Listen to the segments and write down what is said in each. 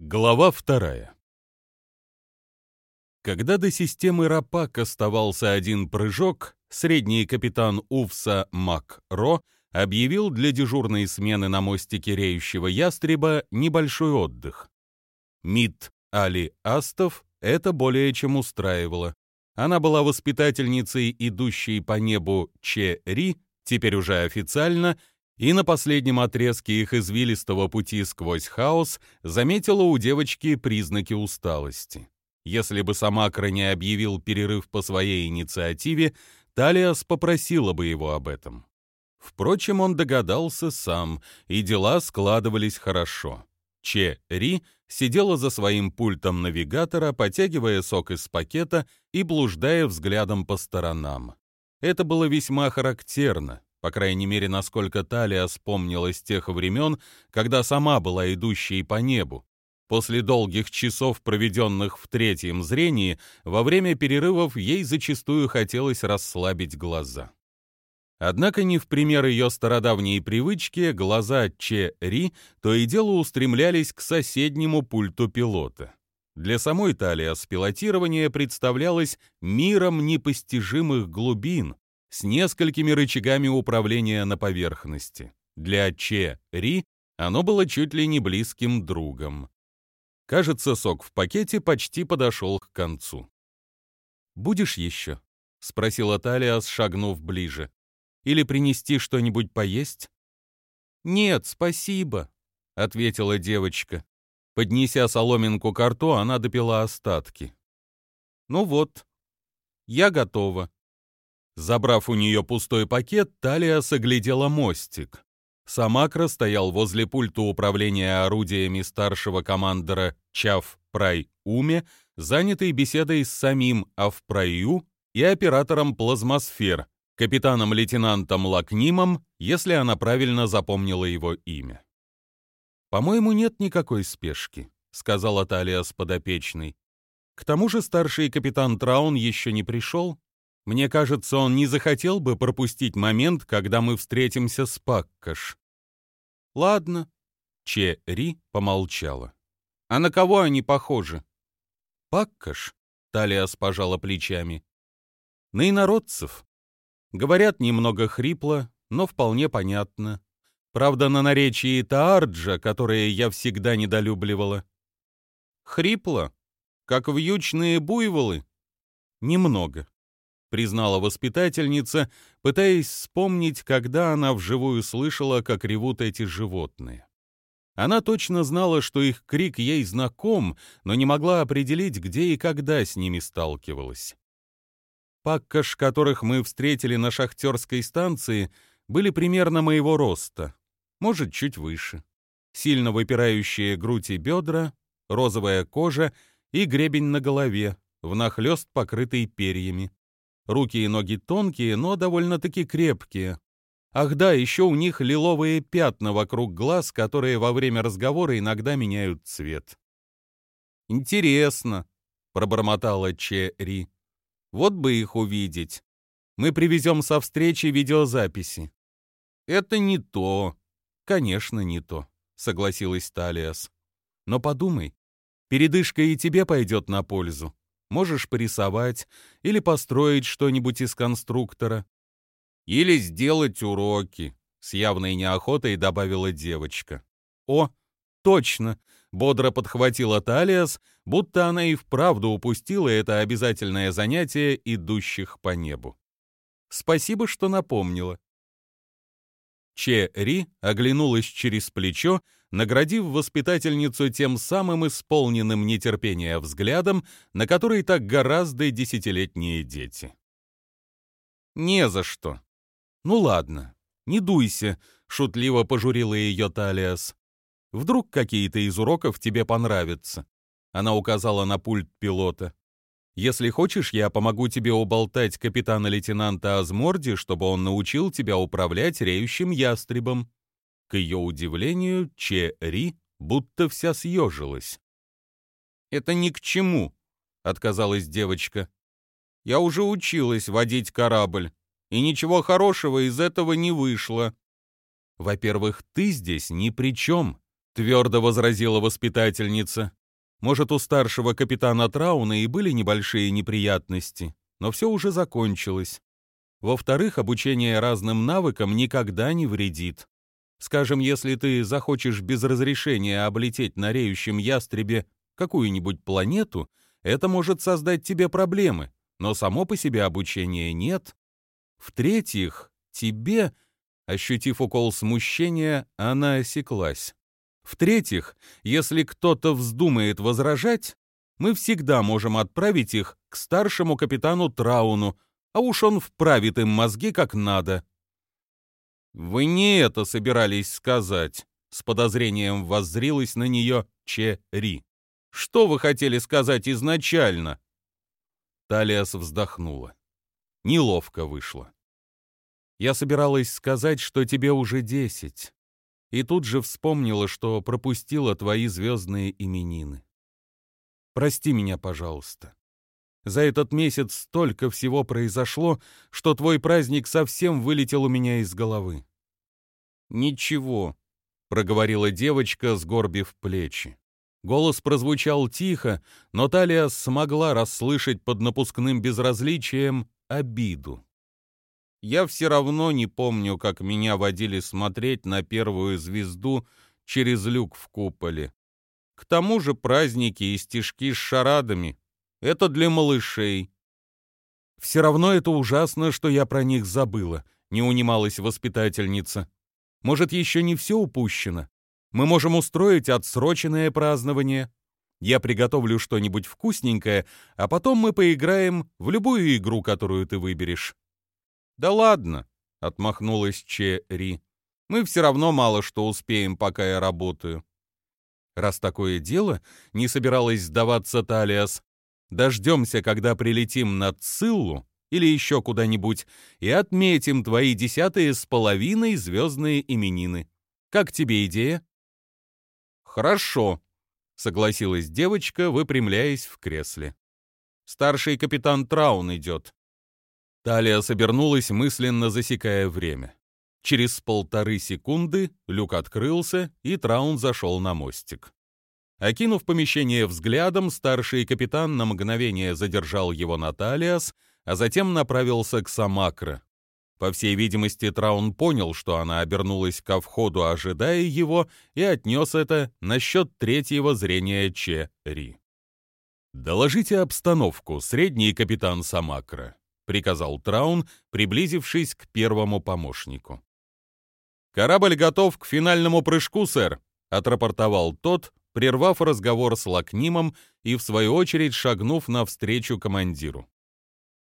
Глава вторая. Когда до системы Рапак оставался один прыжок, средний капитан Увса Мак Ро объявил для дежурной смены на мостике реющего ястреба небольшой отдых. Мид Али Астов это более чем устраивало. Она была воспитательницей, идущей по небу Че Ри, теперь уже официально, и на последнем отрезке их извилистого пути сквозь хаос заметила у девочки признаки усталости. Если бы Самакра не объявил перерыв по своей инициативе, Талиас попросила бы его об этом. Впрочем, он догадался сам, и дела складывались хорошо. Че Ри сидела за своим пультом навигатора, потягивая сок из пакета и блуждая взглядом по сторонам. Это было весьма характерно, по крайней мере, насколько Талия вспомнила с тех времен, когда сама была идущей по небу. После долгих часов, проведенных в третьем зрении, во время перерывов ей зачастую хотелось расслабить глаза. Однако не в пример ее стародавней привычки, глаза Че Ри то и дело устремлялись к соседнему пульту пилота. Для самой Талиас пилотирование представлялось миром непостижимых глубин, с несколькими рычагами управления на поверхности. Для Че Ри оно было чуть ли не близким другом. Кажется, сок в пакете почти подошел к концу. «Будешь еще?» — спросила Талиас, шагнув ближе. «Или принести что-нибудь поесть?» «Нет, спасибо», — ответила девочка. Поднеся соломинку к рту, она допила остатки. «Ну вот, я готова», Забрав у нее пустой пакет, Талия соглядела мостик. Самакра стоял возле пульта управления орудиями старшего командора Чав Прай Уме, занятый беседой с самим Авпраю и оператором плазмосфер, капитаном-лейтенантом Лакнимом, если она правильно запомнила его имя. «По-моему, нет никакой спешки», — сказала Талия с подопечной. «К тому же старший капитан Траун еще не пришел, мне кажется, он не захотел бы пропустить момент, когда мы встретимся с Паккаш. Ладно. Че помолчала. А на кого они похожи? Паккаш? Талиас пожала плечами. На инородцев. Говорят немного хрипло, но вполне понятно. Правда, на наречии Таарджа, которое я всегда недолюбливала. Хрипло? Как вьючные буйволы? Немного признала воспитательница, пытаясь вспомнить, когда она вживую слышала, как ревут эти животные. Она точно знала, что их крик ей знаком, но не могла определить, где и когда с ними сталкивалась. Паккаш, которых мы встретили на шахтерской станции, были примерно моего роста, может, чуть выше. Сильно выпирающие грудь и бедра, розовая кожа и гребень на голове, внахлёст покрытый перьями. Руки и ноги тонкие, но довольно-таки крепкие. Ах да, еще у них лиловые пятна вокруг глаз, которые во время разговора иногда меняют цвет. «Интересно», — пробормотала Черри. «Вот бы их увидеть. Мы привезем со встречи видеозаписи». «Это не то». «Конечно, не то», — согласилась Талиас. «Но подумай, передышка и тебе пойдет на пользу. Можешь порисовать или построить что-нибудь из конструктора. Или сделать уроки, с явной неохотой добавила девочка. О, точно, бодро подхватила Талиас, будто она и вправду упустила это обязательное занятие идущих по небу. Спасибо, что напомнила. Че Ри оглянулась через плечо наградив воспитательницу тем самым исполненным нетерпения взглядом, на который так гораздо десятилетние дети. «Не за что». «Ну ладно, не дуйся», — шутливо пожурила ее Талиас. «Вдруг какие-то из уроков тебе понравятся?» Она указала на пульт пилота. «Если хочешь, я помогу тебе уболтать капитана-лейтенанта Азморди, чтобы он научил тебя управлять реющим ястребом». К ее удивлению, Че Ри будто вся съежилась. «Это ни к чему», — отказалась девочка. «Я уже училась водить корабль, и ничего хорошего из этого не вышло». «Во-первых, ты здесь ни при чем», — твердо возразила воспитательница. Может, у старшего капитана Трауна и были небольшие неприятности, но все уже закончилось. Во-вторых, обучение разным навыкам никогда не вредит. Скажем, если ты захочешь без разрешения облететь на реющем ястребе какую-нибудь планету, это может создать тебе проблемы, но само по себе обучение нет. В-третьих, тебе, ощутив укол смущения, она осеклась. В-третьих, если кто-то вздумает возражать, мы всегда можем отправить их к старшему капитану Трауну, а уж он вправит им мозги как надо. «Вы не это собирались сказать», — с подозрением воззрилась на нее Че-Ри. «Что вы хотели сказать изначально?» Талиас вздохнула. Неловко вышло. «Я собиралась сказать, что тебе уже десять, и тут же вспомнила, что пропустила твои звездные именины. Прости меня, пожалуйста. За этот месяц столько всего произошло, что твой праздник совсем вылетел у меня из головы. «Ничего», — проговорила девочка, сгорбив плечи. Голос прозвучал тихо, но Талия смогла расслышать под напускным безразличием обиду. «Я все равно не помню, как меня водили смотреть на первую звезду через люк в куполе. К тому же праздники и стишки с шарадами это для малышей. Все равно это ужасно, что я про них забыла, не унималась воспитательница. Может, еще не все упущено? Мы можем устроить отсроченное празднование. Я приготовлю что-нибудь вкусненькое, а потом мы поиграем в любую игру, которую ты выберешь. Да ладно, отмахнулась Че-Ри. Мы все равно мало что успеем, пока я работаю. Раз такое дело, не собиралась сдаваться Талиас, Дождемся, когда прилетим на Циллу или еще куда-нибудь, и отметим твои десятые с половиной звездные именины. Как тебе идея?» «Хорошо», — согласилась девочка, выпрямляясь в кресле. «Старший капитан Траун идет». Талия собернулась, мысленно засекая время. Через полторы секунды люк открылся, и Траун зашел на мостик. Окинув помещение взглядом, старший капитан на мгновение задержал его на Талиас, а затем направился к Самакро. По всей видимости, Траун понял, что она обернулась ко входу, ожидая его, и отнес это насчет третьего зрения Че-Ри. «Доложите обстановку, средний капитан Самакра», — приказал Траун, приблизившись к первому помощнику. «Корабль готов к финальному прыжку, сэр», — отрапортовал тот, прервав разговор с Лакнимом и, в свою очередь, шагнув навстречу командиру.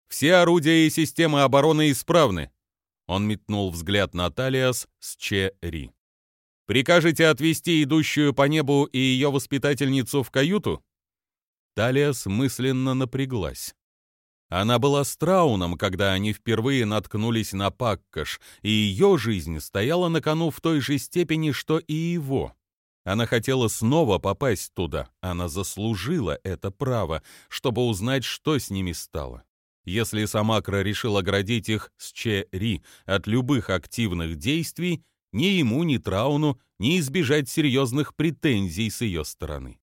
«Все орудия и системы обороны исправны», — он метнул взгляд на Талиас с Че-Ри. «Прикажете отвезти идущую по небу и ее воспитательницу в каюту?» Талиас мысленно напряглась. Она была с Трауном, когда они впервые наткнулись на Паккаш, и ее жизнь стояла на кону в той же степени, что и его. Она хотела снова попасть туда. Она заслужила это право, чтобы узнать, что с ними стало. Если Самакра решил оградить их с Че-Ри от любых активных действий, ни ему, ни Трауну не избежать серьезных претензий с ее стороны.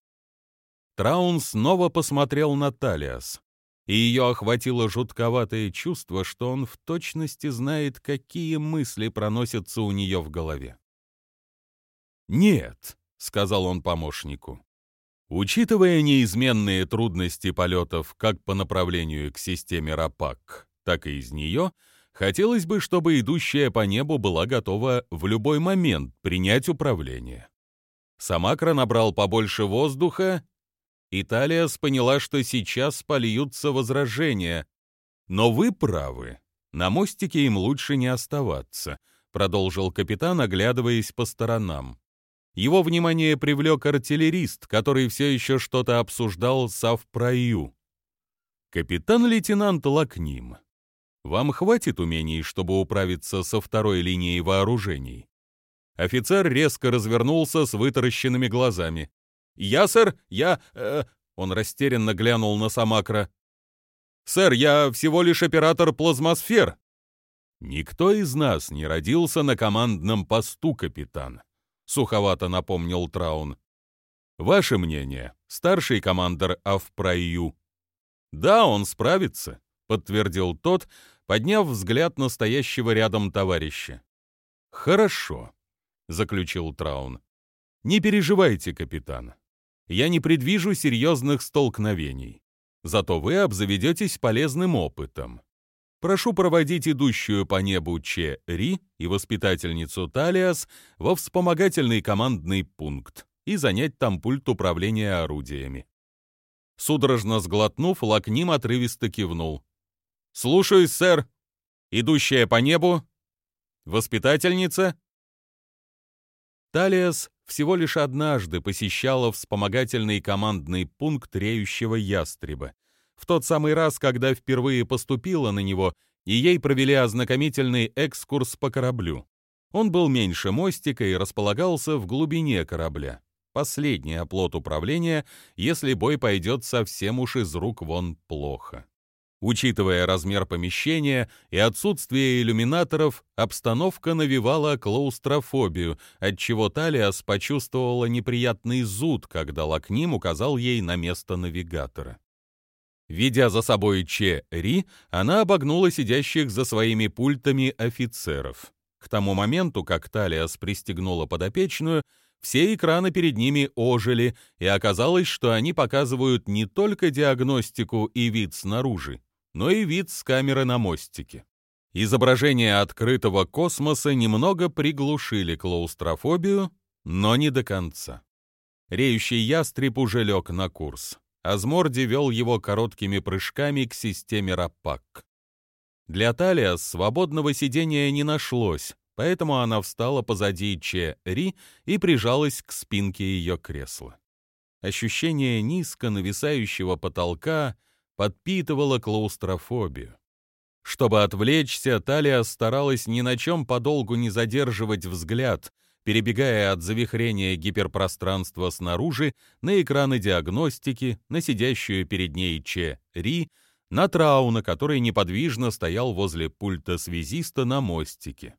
Траун снова посмотрел на Талиас, и ее охватило жутковатое чувство, что он в точности знает, какие мысли проносятся у нее в голове. «Нет», сказал он помощнику. Учитывая неизменные трудности полетов как по направлению к системе РАПАК, так и из нее, хотелось бы, чтобы идущая по небу была готова в любой момент принять управление. Самакра набрал побольше воздуха, и Талиас поняла, что сейчас польются возражения. «Но вы правы. На мостике им лучше не оставаться», — продолжил капитан, оглядываясь по сторонам. Его внимание привлек артиллерист, который все еще что-то обсуждал с. «Капитан-лейтенант Лакним, вам хватит умений, чтобы управиться со второй линией вооружений?» Офицер резко развернулся с вытаращенными глазами. «Я, сэр, я...» э, Он растерянно глянул на Самакра. «Сэр, я всего лишь оператор плазмосфер». «Никто из нас не родился на командном посту, капитан. Суховато напомнил Траун. Ваше мнение, старший командир Авпраю? Да, он справится, подтвердил тот, подняв взгляд на стоящего рядом товарища. Хорошо, заключил Траун. Не переживайте, капитан. Я не предвижу серьезных столкновений. Зато вы обзаведетесь полезным опытом. Прошу проводить идущую по небу Че Ри и воспитательницу Талиас во вспомогательный командный пункт и занять там пульт управления орудиями. Судорожно сглотнув, Лакним отрывисто кивнул. «Слушаюсь, сэр. Идущая по небу. Воспитательница?» Талиас всего лишь однажды посещала вспомогательный командный пункт реющего ястреба, в тот самый раз, когда впервые поступила на него, и ей провели ознакомительный экскурс по кораблю. Он был меньше мостика и располагался в глубине корабля. Последний оплот управления, если бой пойдет совсем уж из рук вон плохо. Учитывая размер помещения и отсутствие иллюминаторов, обстановка навевала клаустрофобию, отчего Талиас почувствовала неприятный зуд, когда Лакним указал ей на место навигатора. Ведя за собой Че Ри, она обогнула сидящих за своими пультами офицеров. К тому моменту, как Талиас пристегнула подопечную, все экраны перед ними ожили, и оказалось, что они показывают не только диагностику и вид снаружи, но и вид с камеры на мостике. Изображения открытого космоса немного приглушили клаустрофобию, но не до конца. Реющий ястреб уже лег на курс. Азморди вел его короткими прыжками к системе Рапак. Для Талия свободного сидения не нашлось, поэтому она встала позади Че Ри и прижалась к спинке ее кресла. Ощущение низко нависающего потолка подпитывало клаустрофобию. Чтобы отвлечься, Талия старалась ни на чем подолгу не задерживать взгляд, перебегая от завихрения гиперпространства снаружи на экраны диагностики, на сидящую перед ней Че Ри, на Трауна, который неподвижно стоял возле пульта связиста на мостике.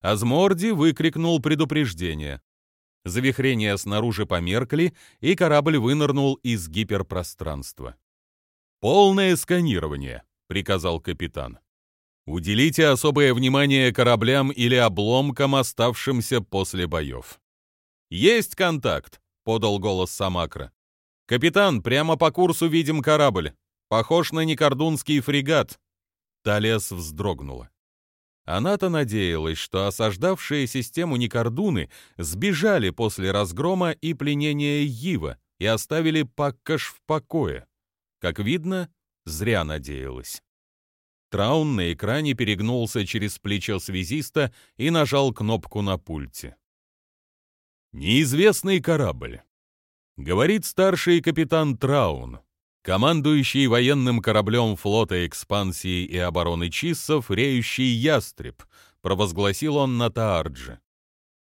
Азморди выкрикнул предупреждение. Завихрения снаружи померкли, и корабль вынырнул из гиперпространства. «Полное сканирование», — приказал капитан. Уделите особое внимание кораблям или обломкам, оставшимся после боев. «Есть контакт», — подал голос Самакра. «Капитан, прямо по курсу видим корабль. Похож на некордунский фрегат». Талес вздрогнула. Она-то надеялась, что осаждавшие систему Никордуны сбежали после разгрома и пленения Йива и оставили Паккаш в покое. Как видно, зря надеялась. Траун на экране перегнулся через плечо связиста и нажал кнопку на пульте. «Неизвестный корабль», — говорит старший капитан Траун, командующий военным кораблем флота экспансии и обороны Чиссов, реющий ястреб, провозгласил он на Таардже.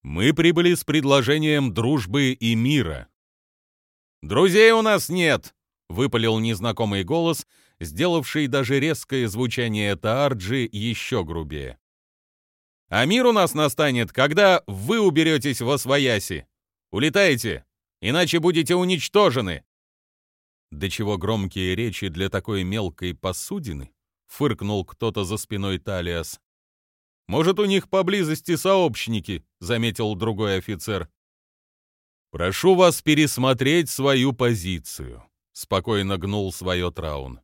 «Мы прибыли с предложением дружбы и мира». «Друзей у нас нет!» — выпалил незнакомый голос, сделавший даже резкое звучание Таарджи еще грубее. «А мир у нас настанет, когда вы уберетесь во свояси. Улетайте, иначе будете уничтожены!» «Да чего громкие речи для такой мелкой посудины?» — фыркнул кто-то за спиной Талиас. «Может, у них поблизости сообщники», — заметил другой офицер. «Прошу вас пересмотреть свою позицию», — спокойно гнул свое Траун.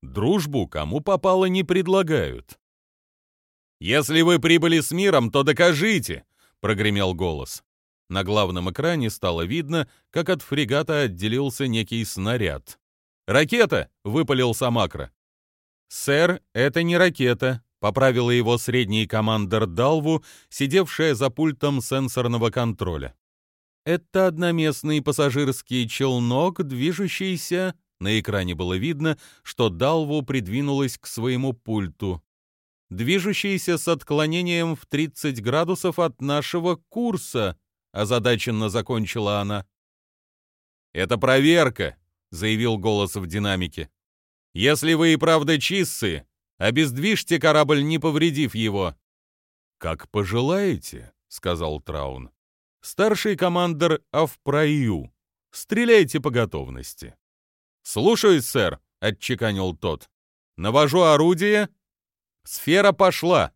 Дружбу кому попало не предлагают. «Если вы прибыли с миром, то докажите!» — прогремел голос. На главном экране стало видно, как от фрегата отделился некий снаряд. «Ракета!» — выпалил Самакра. «Сэр, это не ракета», — поправила его средний командир Далву, сидевшая за пультом сенсорного контроля. «Это одноместный пассажирский челнок, движущийся на экране было видно, что Далву придвинулась к своему пульту. «Движущийся с отклонением в 30 градусов от нашего курса», — озадаченно закончила она. «Это проверка», — заявил голос в динамике. «Если вы и правда чиссы, обездвижьте корабль, не повредив его». «Как пожелаете», — сказал Траун. Старший командир Авпраю. Стреляйте по готовности». «Слушаюсь, сэр», — отчеканил тот. «Навожу орудие. Сфера пошла».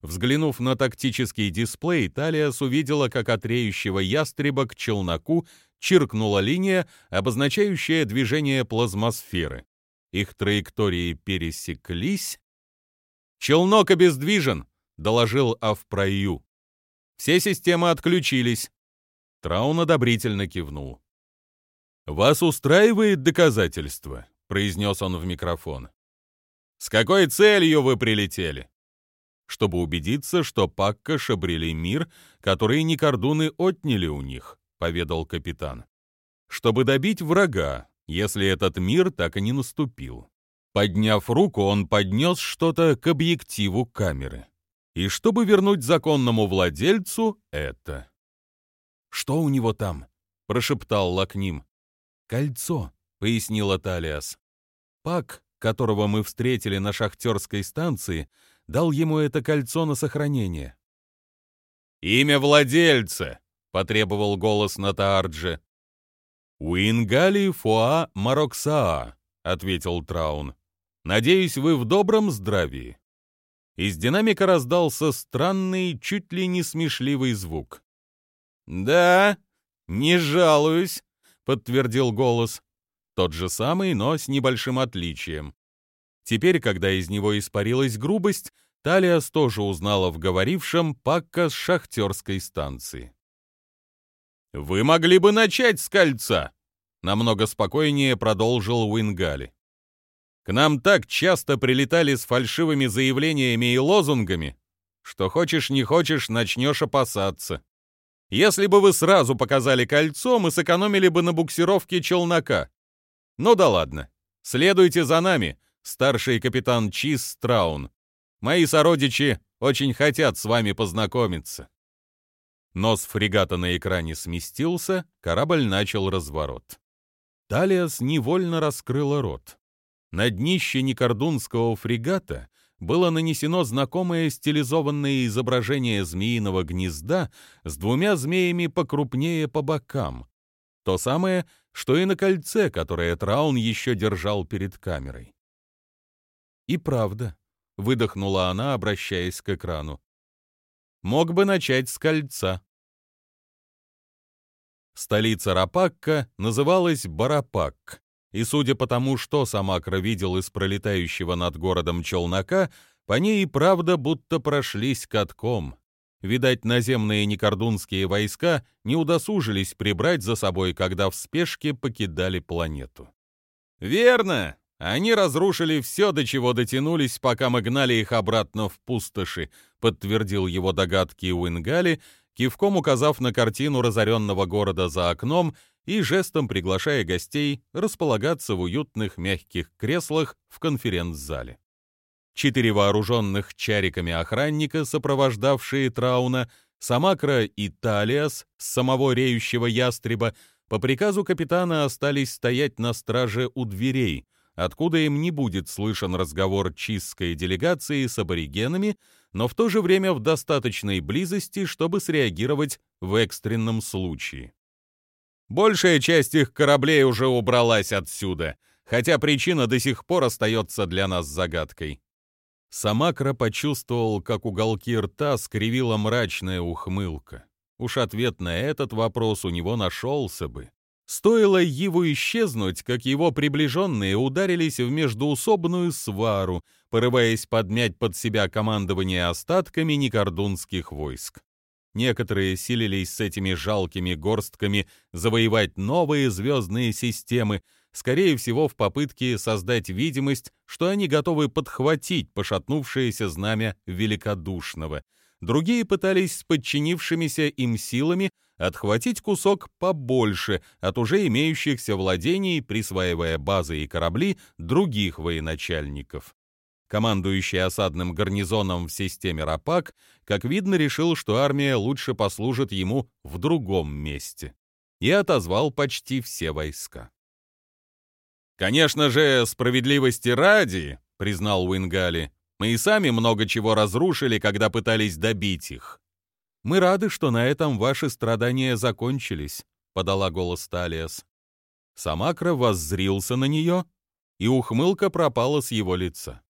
Взглянув на тактический дисплей, Талиас увидела, как от реющего ястреба к челноку чиркнула линия, обозначающая движение плазмосферы. Их траектории пересеклись. «Челнок обездвижен», — доложил Авпраю. «Все системы отключились». Траун одобрительно кивнул. «Вас устраивает доказательство?» — произнес он в микрофон. «С какой целью вы прилетели?» чтобы убедиться, что Паккаш обрели мир, который Никордуны отняли у них, поведал капитан. Чтобы добить врага, если этот мир так и не наступил. Подняв руку, он поднес что-то к объективу камеры. И чтобы вернуть законному владельцу это. «Что у него там?» — прошептал Лакним. «Кольцо», — пояснила Талиас. «Пак, которого мы встретили на шахтерской станции, дал ему это кольцо на сохранение. «Имя владельца!» — потребовал голос Натаарджи. «Уингали Фуа Мароксаа», — ответил Траун. «Надеюсь, вы в добром здравии». Из динамика раздался странный, чуть ли не смешливый звук. «Да, не жалуюсь», — подтвердил голос. Тот же самый, но с небольшим отличием. Теперь, когда из него испарилась грубость, Талиас тоже узнала в говорившем Пакка с шахтерской станции. «Вы могли бы начать с кольца!» Намного спокойнее продолжил Уингали. «К нам так часто прилетали с фальшивыми заявлениями и лозунгами, что хочешь не хочешь, начнешь опасаться. Если бы вы сразу показали кольцо, мы сэкономили бы на буксировке челнока. Ну да ладно, следуйте за нами, старший капитан Чиз Страун. Мои сородичи очень хотят с вами познакомиться». Нос фрегата на экране сместился, корабль начал разворот. Талиас невольно раскрыла рот. На днище некордунского фрегата было нанесено знакомое стилизованное изображение змеиного гнезда с двумя змеями покрупнее по бокам. То самое, что и на кольце, которое Траун еще держал перед камерой. И правда, выдохнула она, обращаясь к экрану. Мог бы начать с кольца. Столица Рапакка называлась Барапак, и судя по тому, что Самакра видел из пролетающего над городом челнока, по ней и правда будто прошлись катком. Видать, наземные некордунские войска не удосужились прибрать за собой, когда в спешке покидали планету. «Верно!» Они разрушили все, до чего дотянулись, пока мы гнали их обратно в пустоши, подтвердил его догадки Уингали, кивком указав на картину разоренного города за окном и жестом приглашая гостей располагаться в уютных мягких креслах в конференц-зале. Четыре вооруженных чариками охранника, сопровождавшие Трауна, Самакра и Талиас с самого реющего ястреба, по приказу капитана остались стоять на страже у дверей — откуда им не будет слышен разговор чистской делегации с аборигенами, но в то же время в достаточной близости, чтобы среагировать в экстренном случае. Большая часть их кораблей уже убралась отсюда, хотя причина до сих пор остается для нас загадкой. Самакра почувствовал, как уголки рта скривила мрачная ухмылка. Уж ответ на этот вопрос у него нашелся бы. Стоило его исчезнуть, как его приближенные ударились в междуусобную свару, порываясь подмять под себя командование остатками некордунских войск. Некоторые силились с этими жалкими горстками завоевать новые звездные системы, скорее всего в попытке создать видимость, что они готовы подхватить пошатнувшееся знамя великодушного. Другие пытались с подчинившимися им силами отхватить кусок побольше от уже имеющихся владений, присваивая базы и корабли других военачальников. Командующий осадным гарнизоном в системе Рапак, как видно, решил, что армия лучше послужит ему в другом месте, и отозвал почти все войска. «Конечно же, справедливости ради», — признал Уингали, — «мы и сами много чего разрушили, когда пытались добить их. Мы рады, что на этом ваши страдания закончились», — подала голос Талиас. Самакра воззрился на нее, и ухмылка пропала с его лица.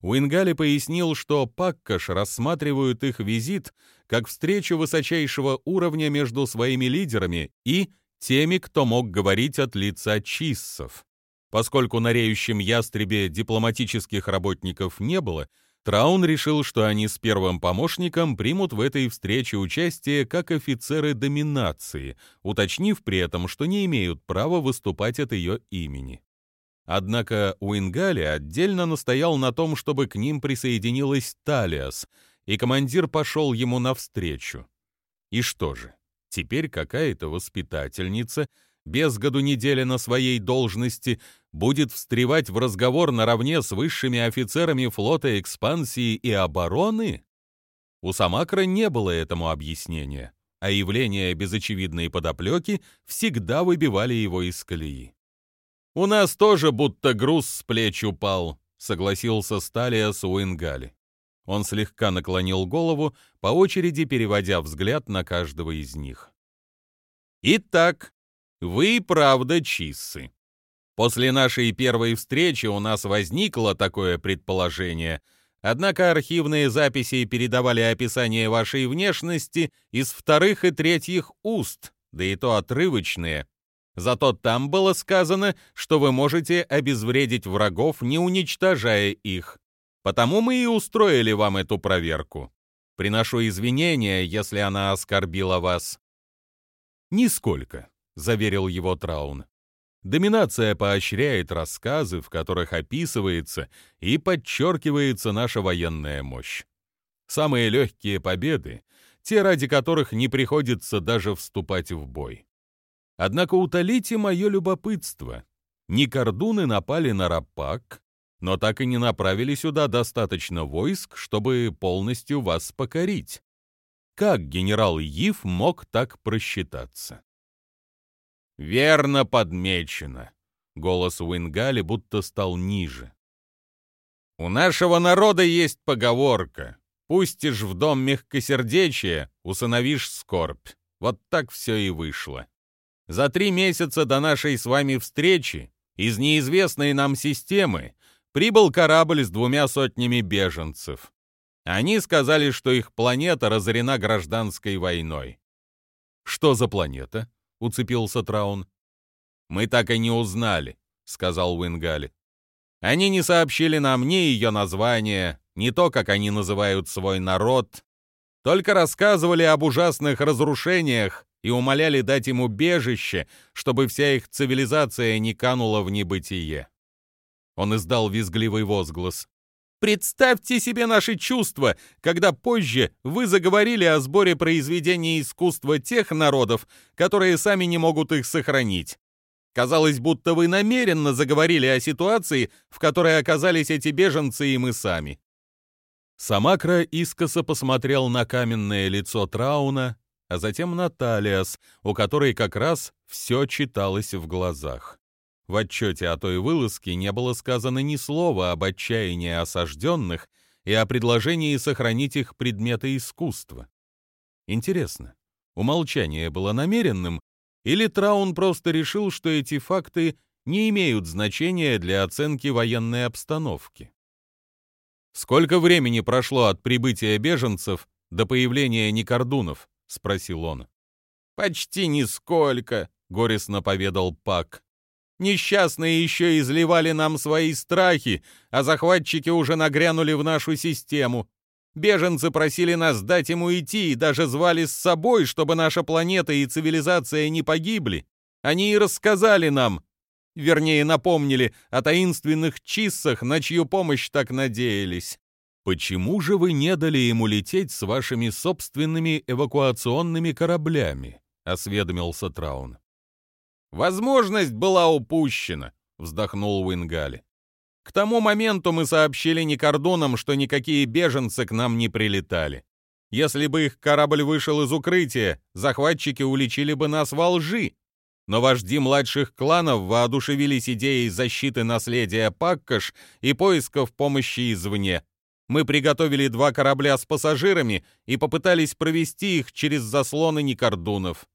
Уингали пояснил, что Паккаш рассматривают их визит как встречу высочайшего уровня между своими лидерами и теми, кто мог говорить от лица чиссов. Поскольку на реющем ястребе дипломатических работников не было, Траун решил, что они с первым помощником примут в этой встрече участие как офицеры доминации, уточнив при этом, что не имеют права выступать от ее имени. Однако Уингали отдельно настоял на том, чтобы к ним присоединилась Талиас, и командир пошел ему навстречу. И что же, теперь какая-то воспитательница без году недели на своей должности будет встревать в разговор наравне с высшими офицерами флота экспансии и обороны? У Самакра не было этому объяснения, а явления без очевидной подоплеки всегда выбивали его из колеи. «У нас тоже будто груз с плеч упал», — согласился Сталия с Уингали. Он слегка наклонил голову, по очереди переводя взгляд на каждого из них. «Итак, вы правда чиссы. После нашей первой встречи у нас возникло такое предположение, однако архивные записи передавали описание вашей внешности из вторых и третьих уст, да и то отрывочные. Зато там было сказано, что вы можете обезвредить врагов, не уничтожая их. Потому мы и устроили вам эту проверку. Приношу извинения, если она оскорбила вас. Нисколько, заверил его Траун. Доминация поощряет рассказы, в которых описывается и подчеркивается наша военная мощь. Самые легкие победы — те, ради которых не приходится даже вступать в бой. Однако утолите мое любопытство. Никордуны напали на Рапак, но так и не направили сюда достаточно войск, чтобы полностью вас покорить. Как генерал Ив мог так просчитаться? «Верно подмечено», — голос Уингали будто стал ниже. «У нашего народа есть поговорка. Пустишь в дом мягкосердечие, усыновишь скорбь. Вот так все и вышло. За три месяца до нашей с вами встречи из неизвестной нам системы прибыл корабль с двумя сотнями беженцев. Они сказали, что их планета разорена гражданской войной. Что за планета? — уцепился Траун. «Мы так и не узнали», — сказал Уингали. «Они не сообщили нам ни ее название, ни то, как они называют свой народ, только рассказывали об ужасных разрушениях и умоляли дать ему убежище, чтобы вся их цивилизация не канула в небытие». Он издал визгливый возглас. Представьте себе наши чувства, когда позже вы заговорили о сборе произведений искусства тех народов, которые сами не могут их сохранить. Казалось, будто вы намеренно заговорили о ситуации, в которой оказались эти беженцы и мы сами. Самакра искоса посмотрел на каменное лицо Трауна, а затем на Талиас, у которой как раз все читалось в глазах. В отчете о той вылазке не было сказано ни слова об отчаянии осажденных и о предложении сохранить их предметы искусства. Интересно, умолчание было намеренным, или Траун просто решил, что эти факты не имеют значения для оценки военной обстановки? «Сколько времени прошло от прибытия беженцев до появления Никордунов?» — спросил он. «Почти нисколько», — горестно поведал Пак. Несчастные еще изливали нам свои страхи, а захватчики уже нагрянули в нашу систему. Беженцы просили нас дать ему идти и даже звали с собой, чтобы наша планета и цивилизация не погибли. Они и рассказали нам, вернее, напомнили о таинственных чиссах, на чью помощь так надеялись. Почему же вы не дали ему лететь с вашими собственными эвакуационными кораблями? осведомился Траун. Возможность была упущена, вздохнул Уингали. К тому моменту мы сообщили Никордонам, что никакие беженцы к нам не прилетали. Если бы их корабль вышел из укрытия, захватчики уличили бы нас во лжи. Но вожди младших кланов воодушевились идеей защиты наследия Паккаш и поисков помощи извне. Мы приготовили два корабля с пассажирами и попытались провести их через заслоны Никордунов».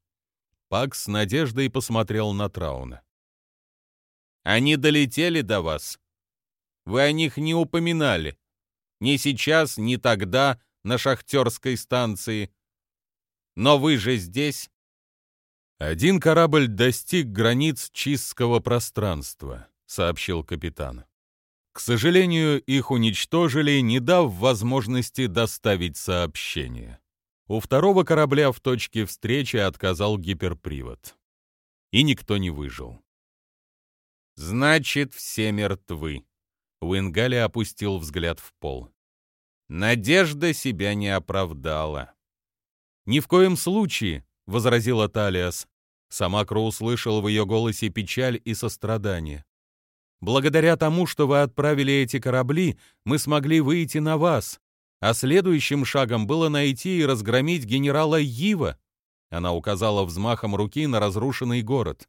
Пак с надеждой посмотрел на Трауна. «Они долетели до вас. Вы о них не упоминали. Ни сейчас, ни тогда на шахтерской станции. Но вы же здесь». «Один корабль достиг границ чистского пространства», — сообщил капитан. К сожалению, их уничтожили, не дав возможности доставить сообщение. У второго корабля в точке встречи отказал гиперпривод. И никто не выжил. «Значит, все мертвы», — Уингали опустил взгляд в пол. «Надежда себя не оправдала». «Ни в коем случае», — возразила Талиас. Сама Кро услышал в ее голосе печаль и сострадание. Благодаря тому, что вы отправили эти корабли, мы смогли выйти на вас. А следующим шагом было найти и разгромить генерала Йива. Она указала взмахом руки на разрушенный город.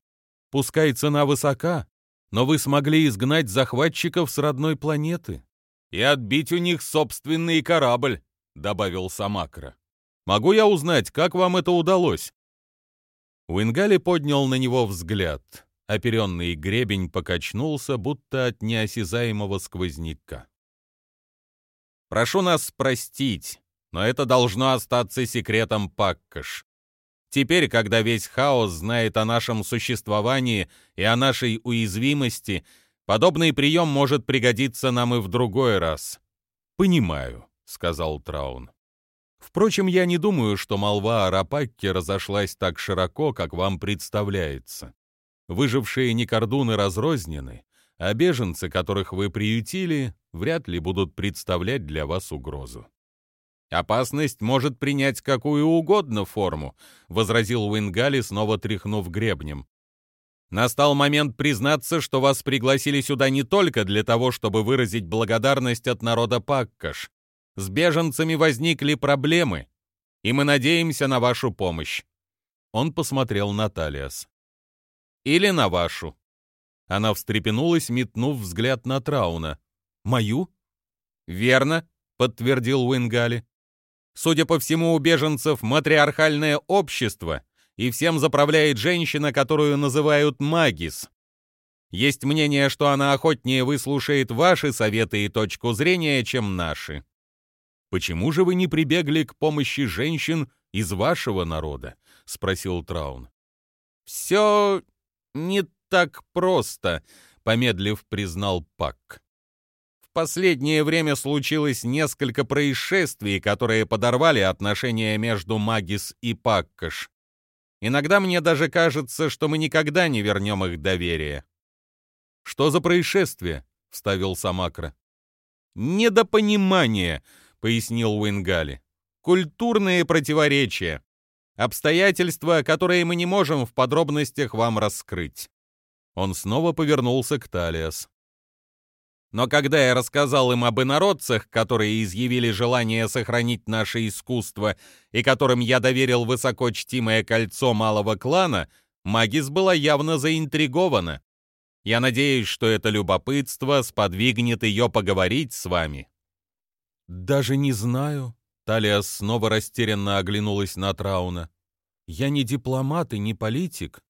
Пускай цена высока, но вы смогли изгнать захватчиков с родной планеты. И отбить у них собственный корабль, добавил Самакра. Могу я узнать, как вам это удалось? Уингали поднял на него взгляд. Оперенный гребень покачнулся, будто от неосязаемого сквозняка. «Прошу нас простить, но это должно остаться секретом Паккаш. Теперь, когда весь хаос знает о нашем существовании и о нашей уязвимости, подобный прием может пригодиться нам и в другой раз». «Понимаю», — сказал Траун. «Впрочем, я не думаю, что молва о Рапакке разошлась так широко, как вам представляется. Выжившие Никордуны разрознены, а беженцы, которых вы приютили, вряд ли будут представлять для вас угрозу. «Опасность может принять какую угодно форму», — возразил Уингали, снова тряхнув гребнем. «Настал момент признаться, что вас пригласили сюда не только для того, чтобы выразить благодарность от народа Паккаш. С беженцами возникли проблемы, и мы надеемся на вашу помощь». Он посмотрел на Талиас. Или на вашу?» Она встрепенулась, метнув взгляд на Трауна. «Мою?» «Верно», — подтвердил Уингали. «Судя по всему, у беженцев матриархальное общество, и всем заправляет женщина, которую называют Магис. Есть мнение, что она охотнее выслушает ваши советы и точку зрения, чем наши». «Почему же вы не прибегли к помощи женщин из вашего народа?» — спросил Траун. «Все «Не так просто», — помедлив признал Пак. «В последнее время случилось несколько происшествий, которые подорвали отношения между Магис и Паккаш. Иногда мне даже кажется, что мы никогда не вернем их доверие». «Что за происшествие?» — вставил Самакра. «Недопонимание», — пояснил Уингали. «Культурные противоречия. Обстоятельства, которые мы не можем в подробностях вам раскрыть. Он снова повернулся к Талиас. Но когда я рассказал им об инородцах, которые изъявили желание сохранить наше искусство и которым я доверил высоко чтимое кольцо малого клана, Магис была явно заинтригована. Я надеюсь, что это любопытство сподвигнет ее поговорить с вами. «Даже не знаю», Талия снова растерянно оглянулась на Трауна. «Я не дипломат и не политик,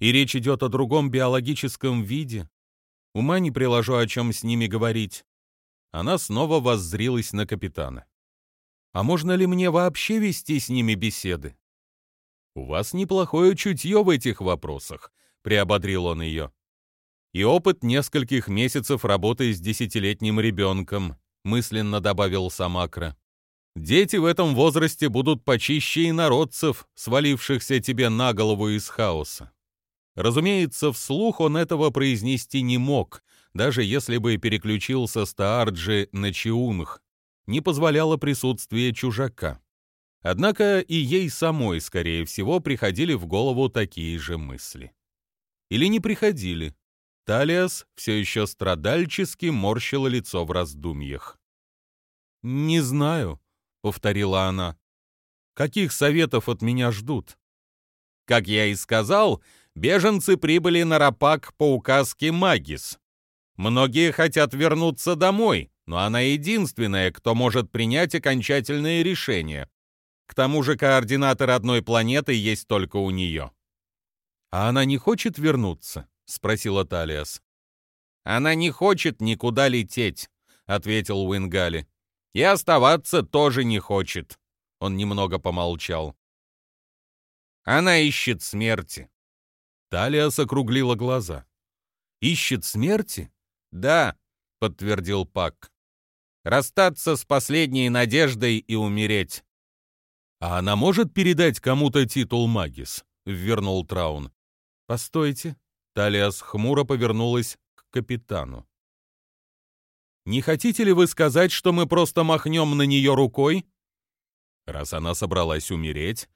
и речь идет о другом биологическом виде. Ума не приложу, о чем с ними говорить». Она снова воззрилась на капитана. «А можно ли мне вообще вести с ними беседы?» «У вас неплохое чутье в этих вопросах», — приободрил он ее. «И опыт нескольких месяцев работы с десятилетним ребенком», — мысленно добавил Самакра. Дети в этом возрасте будут почище инородцев, свалившихся тебе на голову из хаоса. Разумеется, вслух он этого произнести не мог, даже если бы переключился с Таарджи на Чиунх. Не позволяло присутствие чужака. Однако и ей самой, скорее всего, приходили в голову такие же мысли. Или не приходили. Талиас все еще страдальчески морщила лицо в раздумьях. «Не знаю», — повторила она. «Каких советов от меня ждут?» Как я и сказал, беженцы прибыли на Рапак по указке Магис. Многие хотят вернуться домой, но она единственная, кто может принять окончательные решения. К тому же координаты родной планеты есть только у нее. «А она не хочет вернуться?» — спросила Талиас. «Она не хочет никуда лететь», — ответил Уингали. «И оставаться тоже не хочет». Он немного помолчал. «Она ищет смерти». Талиас округлила глаза. «Ищет смерти?» «Да», — подтвердил Пак. «Расстаться с последней надеждой и умереть». «А она может передать кому-то титул Магис?» — ввернул Траун. «Постойте». Талиас хмуро повернулась к капитану. «Не хотите ли вы сказать, что мы просто махнем на нее рукой?» «Раз она собралась умереть,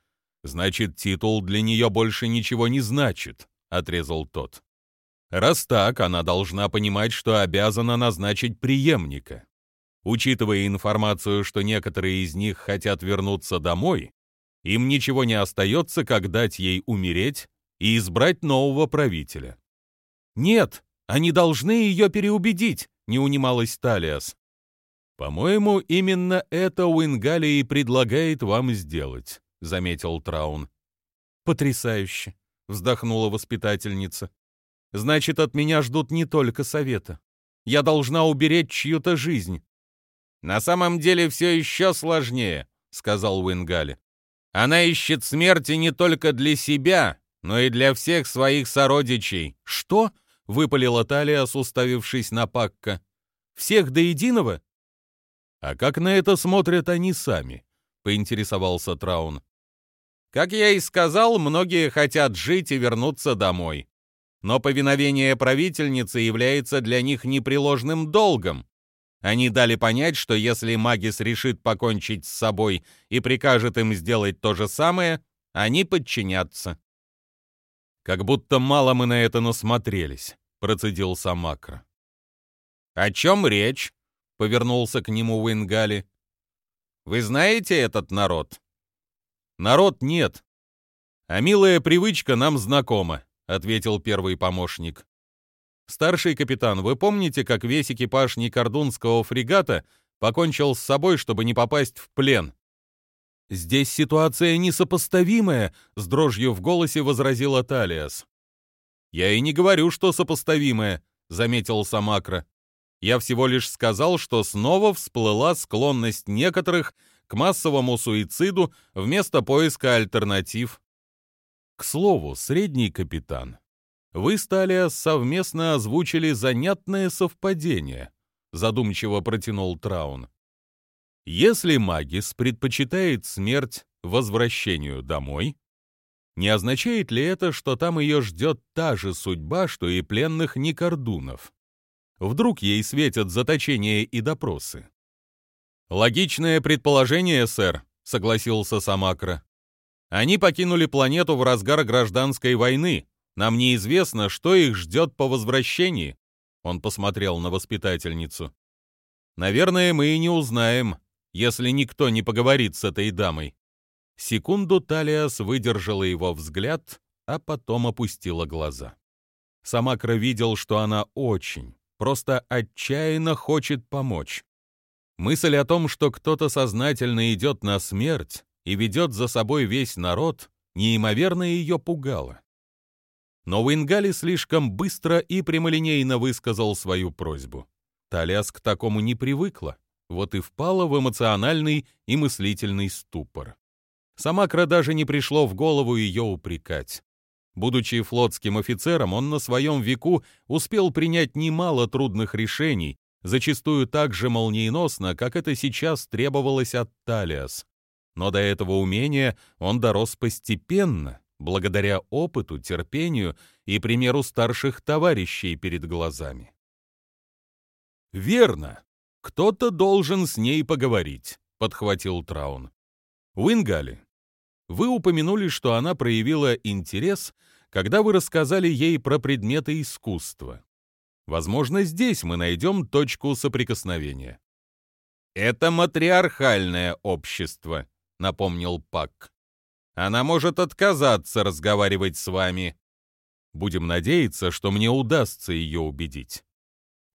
значит, титул для нее больше ничего не значит», — отрезал тот. «Раз так, она должна понимать, что обязана назначить преемника. Учитывая информацию, что некоторые из них хотят вернуться домой, им ничего не остается, как дать ей умереть и избрать нового правителя. «Нет, они должны ее переубедить», — не унималась Талиас. «По-моему, именно это Уингали и предлагает вам сделать», — заметил Траун. «Потрясающе», — вздохнула воспитательница. «Значит, от меня ждут не только совета. Я должна уберечь чью-то жизнь». «На самом деле все еще сложнее», — сказал Уингали. «Она ищет смерти не только для себя, но и для всех своих сородичей. Что? выпалила Талия, уставившись на Пакка. Всех до единого? А как на это смотрят они сами? Поинтересовался Траун. Как я и сказал, многие хотят жить и вернуться домой. Но повиновение правительницы является для них непреложным долгом. Они дали понять, что если Магис решит покончить с собой и прикажет им сделать то же самое, они подчинятся. Как будто мало мы на это насмотрелись, процедил Самакра. О чем речь? Повернулся к нему Уингали. Вы знаете этот народ? Народ нет. А милая привычка нам знакома, ответил первый помощник. Старший капитан, вы помните, как весь экипаж Никордунского фрегата покончил с собой, чтобы не попасть в плен? «Здесь ситуация несопоставимая», — с дрожью в голосе возразила Талиас. «Я и не говорю, что сопоставимая», — заметил Самакра. «Я всего лишь сказал, что снова всплыла склонность некоторых к массовому суициду вместо поиска альтернатив». «К слову, средний капитан, вы с Талиас совместно озвучили занятное совпадение», — задумчиво протянул Траун. Если Магис предпочитает смерть возвращению домой, не означает ли это, что там ее ждет та же судьба, что и пленных Никордунов? Вдруг ей светят заточение и допросы? «Логичное предположение, сэр», — согласился Самакра. «Они покинули планету в разгар гражданской войны. Нам неизвестно, что их ждет по возвращении». Он посмотрел на воспитательницу. «Наверное, мы и не узнаем, если никто не поговорит с этой дамой. Секунду Талиас выдержала его взгляд, а потом опустила глаза. Самакра видел, что она очень, просто отчаянно хочет помочь. Мысль о том, что кто-то сознательно идет на смерть и ведет за собой весь народ, неимоверно ее пугала. Но Уингали слишком быстро и прямолинейно высказал свою просьбу. Талиас к такому не привыкла вот и впала в эмоциональный и мыслительный ступор. Самакра даже не пришло в голову ее упрекать. Будучи флотским офицером, он на своем веку успел принять немало трудных решений, зачастую так же молниеносно, как это сейчас требовалось от Талиас. Но до этого умения он дорос постепенно, благодаря опыту, терпению и примеру старших товарищей перед глазами. «Верно», «Кто-то должен с ней поговорить», — подхватил Траун. «Уингали, вы упомянули, что она проявила интерес, когда вы рассказали ей про предметы искусства. Возможно, здесь мы найдем точку соприкосновения». «Это матриархальное общество», — напомнил Пак. «Она может отказаться разговаривать с вами». «Будем надеяться, что мне удастся ее убедить».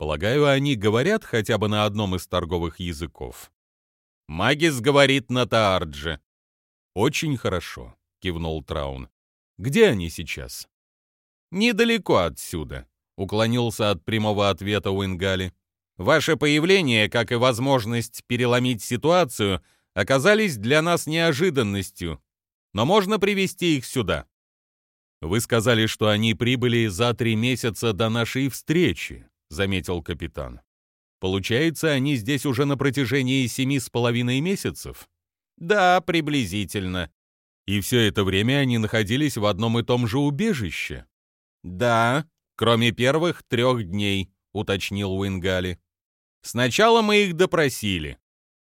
Полагаю, они говорят хотя бы на одном из торговых языков. Магис говорит на Таардже. Очень хорошо, кивнул Траун. Где они сейчас? Недалеко отсюда, уклонился от прямого ответа Уингали. Ваше появление, как и возможность переломить ситуацию, оказались для нас неожиданностью, но можно привести их сюда. Вы сказали, что они прибыли за три месяца до нашей встречи заметил капитан. Получается, они здесь уже на протяжении семи с половиной месяцев? Да, приблизительно. И все это время они находились в одном и том же убежище? Да, кроме первых трех дней, уточнил Уингали. Сначала мы их допросили.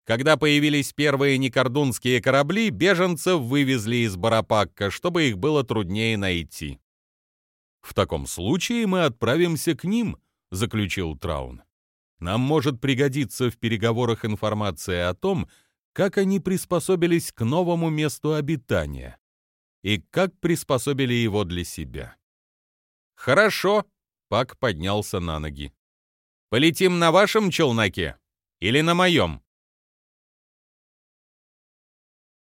Когда появились первые некордунские корабли, беженцев вывезли из Барапакка, чтобы их было труднее найти. В таком случае мы отправимся к ним, — заключил Траун. «Нам может пригодиться в переговорах информация о том, как они приспособились к новому месту обитания и как приспособили его для себя». «Хорошо», — Пак поднялся на ноги. «Полетим на вашем челноке или на моем?»